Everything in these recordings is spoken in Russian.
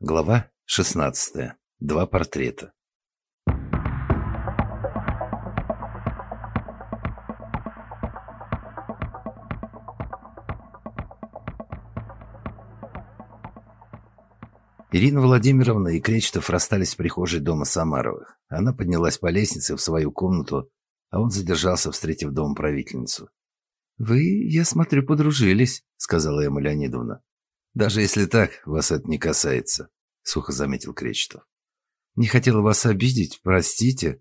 Глава 16. Два портрета. Ирина Владимировна и Кречетов расстались в прихожей дома Самаровых. Она поднялась по лестнице в свою комнату, а он задержался, встретив дом правительницу. «Вы, я смотрю, подружились», — сказала Эмма Леонидовна. «Даже если так, вас это не касается», — сухо заметил Кречетов. «Не хотела вас обидеть, простите».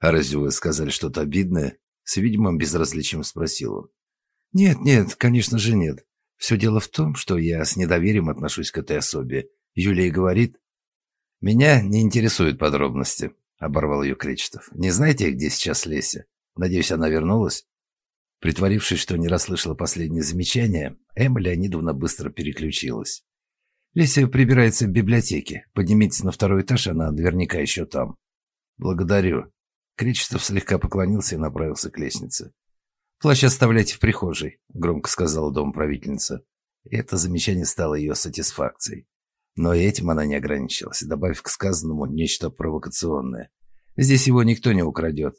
«А разве вы сказали что-то обидное?» — с видимым безразличием спросил он. «Нет, нет, конечно же нет. Все дело в том, что я с недоверием отношусь к этой особе. Юлия говорит...» «Меня не интересуют подробности», — оборвал ее Кречетов. «Не знаете, где сейчас Леся? Надеюсь, она вернулась?» Притворившись, что не расслышала последнее замечание, Эмма Леонидовна быстро переключилась. «Леся прибирается в библиотеке. Поднимитесь на второй этаж, она наверняка еще там». «Благодарю». Кречетов слегка поклонился и направился к лестнице. «Плащ оставляйте в прихожей», — громко сказала домправительница. Это замечание стало ее сатисфакцией. Но этим она не ограничилась, добавив к сказанному нечто провокационное. «Здесь его никто не украдет.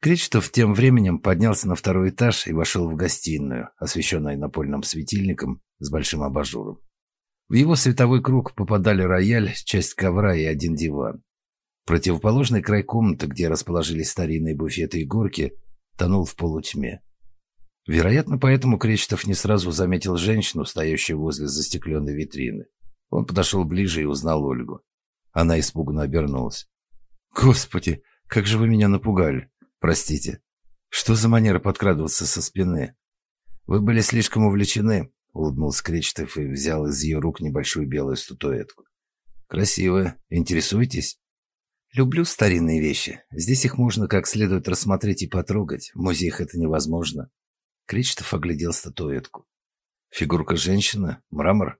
Кречетов тем временем поднялся на второй этаж и вошел в гостиную, освещенную напольным светильником с большим абажуром. В его световой круг попадали рояль, часть ковра и один диван. Противоположный край комнаты, где расположились старинные буфеты и горки, тонул в полутьме. Вероятно, поэтому Кречетов не сразу заметил женщину, стоящую возле застекленной витрины. Он подошел ближе и узнал Ольгу. Она испуганно обернулась. «Господи, как же вы меня напугали!» Простите. Что за манера подкрадываться со спины? Вы были слишком увлечены, улыбнулся Кречетов и взял из ее рук небольшую белую статуэтку. Красивая. Интересуетесь? Люблю старинные вещи. Здесь их можно как следует рассмотреть и потрогать. В музеях это невозможно. Кречетов оглядел статуэтку. Фигурка женщины, мрамор,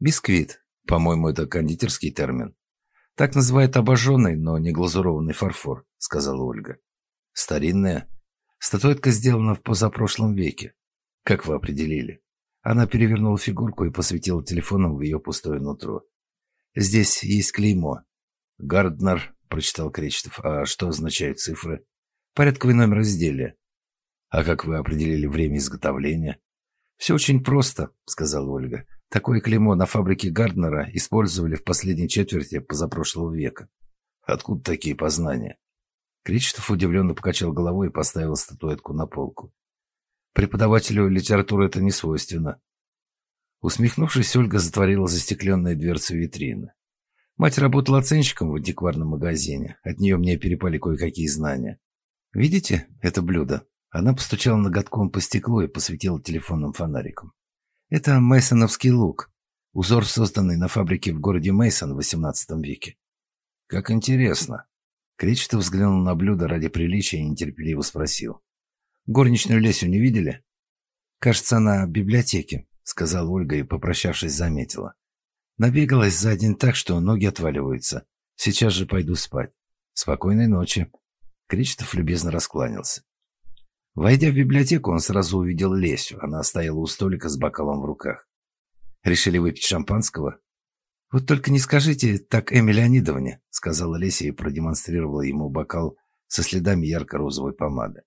бисквит. По-моему, это кондитерский термин. Так называют обожженный, но не глазурованный фарфор, сказала Ольга. Старинная. Статуэтка сделана в позапрошлом веке. Как вы определили? Она перевернула фигурку и посветила телефоном в ее пустое нутро. Здесь есть клеймо. Гарднер, прочитал Кречетов. А что означают цифры? Порядковый номер изделия. А как вы определили время изготовления? Все очень просто, сказала Ольга. Такое клеймо на фабрике Гарднера использовали в последней четверти позапрошлого века. Откуда такие познания? Кречетов удивленно покачал головой и поставил статуэтку на полку. Преподавателю литературы это не свойственно. Усмехнувшись, Ольга затворила застекленные дверцы витрины. Мать работала оценщиком в антикварном магазине. От нее мне перепали кое-какие знания. «Видите это блюдо?» Она постучала ноготком по стеклу и посветила телефонным фонариком. «Это мейсоновский лук. Узор, созданный на фабрике в городе Мейсон в XVIII веке». «Как интересно», Кречетов взглянул на блюдо ради приличия и нетерпеливо спросил. «Горничную Лесю не видели?» «Кажется, она в библиотеке», — сказала Ольга и, попрощавшись, заметила. «Набегалась за день так, что ноги отваливаются. Сейчас же пойду спать. Спокойной ночи». Кречетов любезно раскланялся. Войдя в библиотеку, он сразу увидел Лесю. Она стояла у столика с бокалом в руках. «Решили выпить шампанского?» «Вот только не скажите так Эми Леонидовне», — сказала Леся и продемонстрировала ему бокал со следами ярко-розовой помады.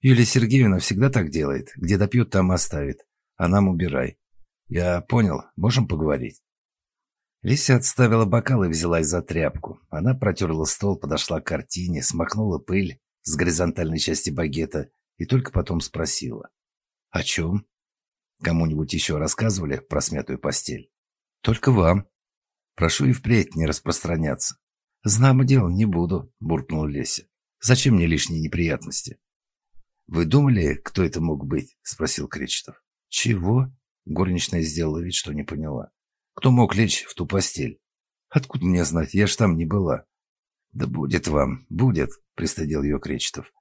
«Юлия Сергеевна всегда так делает. Где допьет, там оставит. А нам убирай. Я понял. Можем поговорить?» Леся отставила бокал и взялась за тряпку. Она протерла стол, подошла к картине, смахнула пыль с горизонтальной части багета и только потом спросила. «О чем?» «Кому-нибудь еще рассказывали про смятую постель?» «Только вам», Прошу и впредь не распространяться. Знамо дело не буду, буркнул Леся. Зачем мне лишние неприятности? Вы думали, кто это мог быть? спросил Кречетов. Чего? Горничная сделала вид, что не поняла. Кто мог лечь в ту постель? Откуда мне знать? Я ж там не была. Да будет вам, будет, пристыдил ее Кречетов.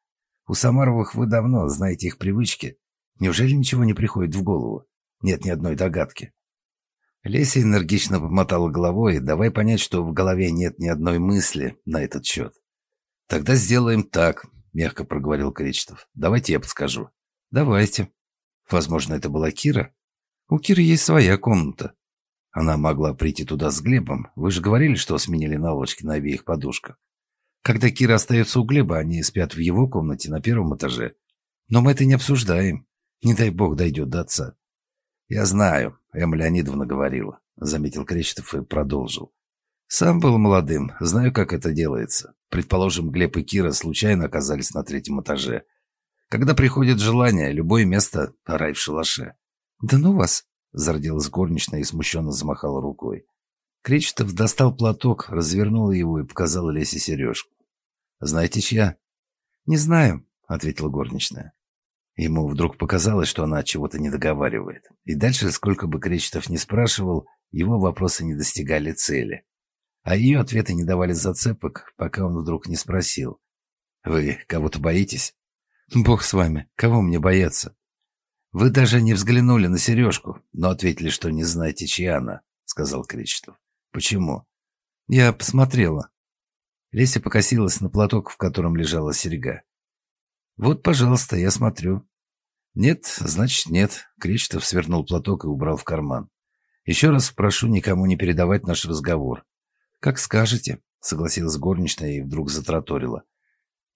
У Самаровых вы давно знаете их привычки. Неужели ничего не приходит в голову? Нет ни одной догадки. Леся энергично помотала головой, давай понять, что в голове нет ни одной мысли на этот счет. «Тогда сделаем так», — мягко проговорил Кречетов. «Давайте я подскажу». «Давайте». «Возможно, это была Кира?» «У Киры есть своя комната». Она могла прийти туда с Глебом. Вы же говорили, что сменили наволочки на обеих подушках. Когда Кира остается у Глеба, они спят в его комнате на первом этаже. Но мы это не обсуждаем. Не дай бог дойдет до отца. Я знаю, Эмма Леонидовна говорила, заметил Кречетов и продолжил. Сам был молодым, знаю, как это делается. Предположим, Глеб и Кира случайно оказались на третьем этаже. Когда приходит желание, любое место — рай в шалаше. «Да ну вас!» — зарделась горничная и смущенно замахала рукой. Кречетов достал платок, развернул его и показал Лесе сережку. «Знаете, чья?» «Не знаю», — ответила горничная. Ему вдруг показалось, что она чего-то не договаривает. И дальше, сколько бы Кречетов не спрашивал, его вопросы не достигали цели. А ее ответы не давали зацепок, пока он вдруг не спросил. «Вы кого-то боитесь?» «Бог с вами. Кого мне бояться?» «Вы даже не взглянули на сережку, но ответили, что не знаете, чья она», — сказал Кречетов. «Почему?» «Я посмотрела». Леся покосилась на платок, в котором лежала серьга. «Вот, пожалуйста, я смотрю». «Нет, значит, нет». Кречетов свернул платок и убрал в карман. «Еще раз прошу никому не передавать наш разговор». «Как скажете», — согласилась горничная и вдруг затраторила.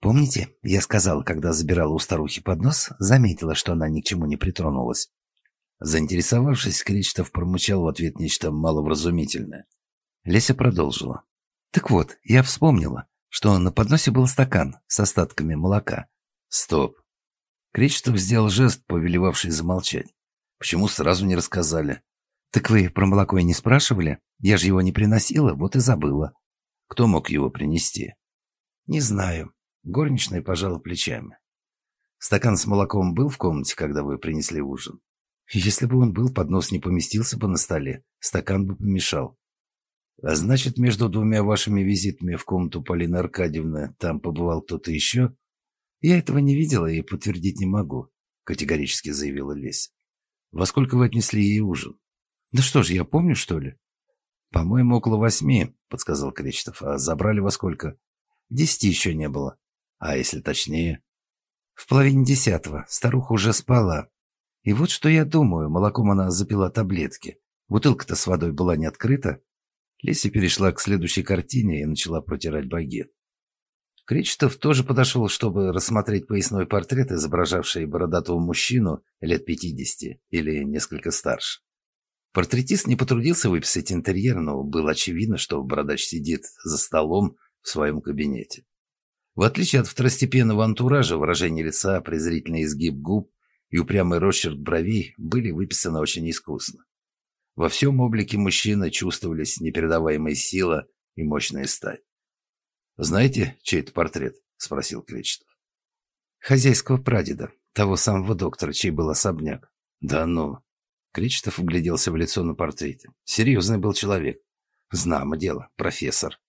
«Помните, я сказала, когда забирала у старухи поднос, заметила, что она ни к чему не притронулась?» Заинтересовавшись, Кречетов промычал в ответ нечто маловразумительное. Леся продолжила. «Так вот, я вспомнила, что на подносе был стакан с остатками молока. Стоп. Кречетов сделал жест, повелевавший замолчать. Почему сразу не рассказали? Так вы про молоко и не спрашивали? Я же его не приносила, вот и забыла. Кто мог его принести? Не знаю. Горничная пожала плечами. Стакан с молоком был в комнате, когда вы принесли ужин? Если бы он был, поднос не поместился бы на столе, стакан бы помешал. А значит, между двумя вашими визитами в комнату Полины Аркадьевны там побывал кто-то еще? «Я этого не видела и подтвердить не могу», — категорически заявила Леся. «Во сколько вы отнесли ей ужин?» «Да что ж, я помню, что ли?» «По-моему, около восьми», — подсказал Кречетов. «А забрали во сколько?» «Десяти еще не было. А если точнее?» «В половине десятого. Старуха уже спала. И вот что я думаю. Молоком она запила таблетки. Бутылка-то с водой была не открыта». Леся перешла к следующей картине и начала протирать багет. Кречетов тоже подошел, чтобы рассмотреть поясной портрет, изображавший бородатого мужчину лет 50 или несколько старше. Портретист не потрудился выписать интерьер, но было очевидно, что бородач сидит за столом в своем кабинете. В отличие от второстепенного антуража, выражение лица, презрительный изгиб губ и упрямый росчерк бровей были выписаны очень искусно. Во всем облике мужчины чувствовались непередаваемая сила и мощная стать. «Знаете, чей это портрет?» — спросил Кречетов. «Хозяйского прадеда, того самого доктора, чей был особняк». «Да ну!» Кречетов угляделся в лицо на портрете. «Серьезный был человек. Знамо дело, профессор».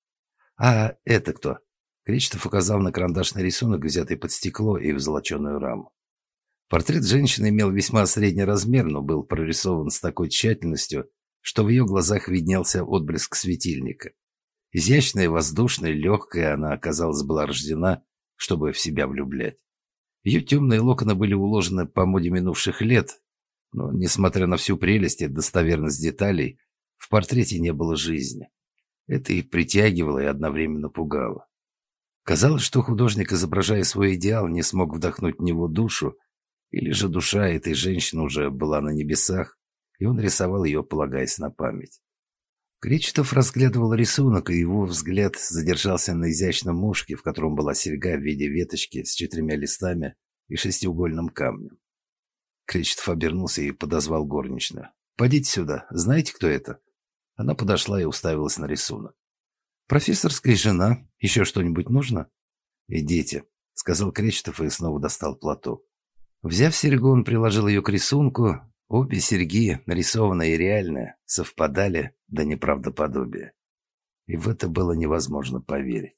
«А это кто?» Кречетов указал на карандашный рисунок, взятый под стекло и в золоченую раму. Портрет женщины имел весьма средний размер, но был прорисован с такой тщательностью, что в ее глазах виднелся отблеск светильника. Изящная, воздушная, легкая, она, оказалось, была рождена, чтобы в себя влюблять. Ее темные локоны были уложены по моде минувших лет, но, несмотря на всю прелесть и достоверность деталей, в портрете не было жизни. Это и притягивало, и одновременно пугало. Казалось, что художник, изображая свой идеал, не смог вдохнуть в него душу, или же душа этой женщины уже была на небесах, и он рисовал ее, полагаясь на память. Кречетов разглядывал рисунок, и его взгляд задержался на изящном мушке, в котором была серьга в виде веточки с четырьмя листами и шестиугольным камнем. Кречетов обернулся и подозвал горничную. «Подите сюда. Знаете, кто это?» Она подошла и уставилась на рисунок. «Профессорская жена. Еще что-нибудь нужно?» «Идите», — сказал Кречетов и снова достал платок. Взяв серьгу, он приложил ее к рисунку, Обе серьги, нарисованные и реальные, совпадали до неправдоподобия. И в это было невозможно поверить.